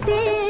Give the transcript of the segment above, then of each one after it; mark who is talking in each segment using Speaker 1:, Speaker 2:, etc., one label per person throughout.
Speaker 1: से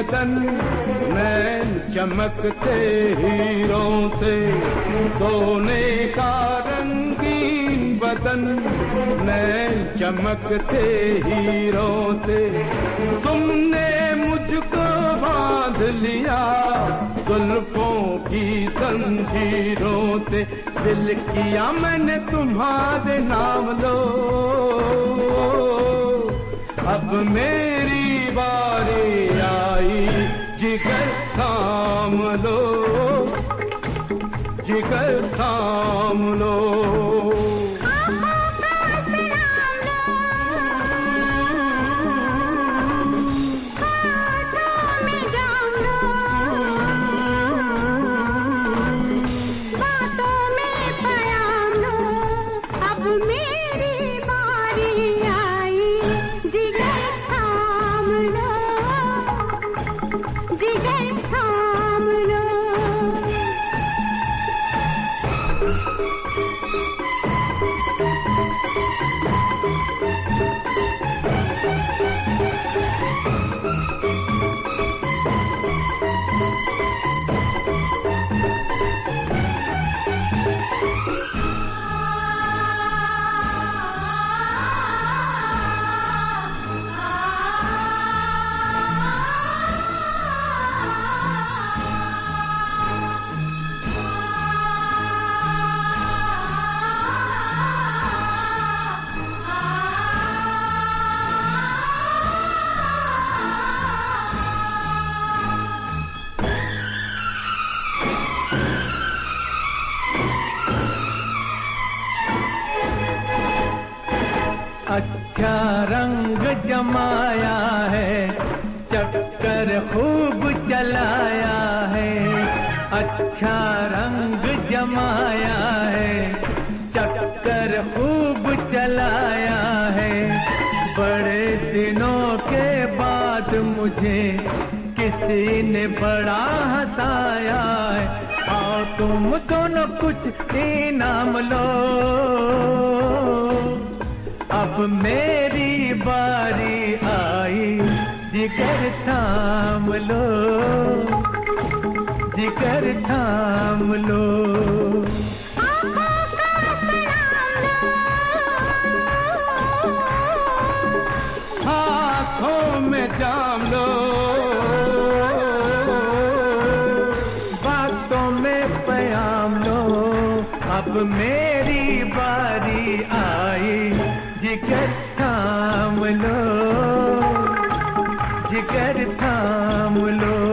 Speaker 1: बदन नैन चमकते हीरों से। सोने का रंगीन बदन नैन चमकते हीरों से। तुमने मुझको बाँध लिया जुल्फों की संजीरों से। दिल किया मैंने तुम्हारे नाम लो। अब मेरी बारी आई। जिगर थाम लो जिगर थाम लो।
Speaker 2: अच्छा रंग जमाया है, चक्कर खूब चलाया है। अच्छा रंग जमाया है, चक्कर खूब चलाया है। बड़े दिनों के बाद मुझे किसी ने बड़ा हंसाया है। आओ तुम दोनों कुछ इनाम लो। मेरी बारी आई। जिगर थाम लो। जिगर थाम लो।
Speaker 1: हाथों में जाम लो।
Speaker 2: बातों में पयाम लो। अब मेरी बारी आई। जिगर थाम लो। जिगर थाम लो।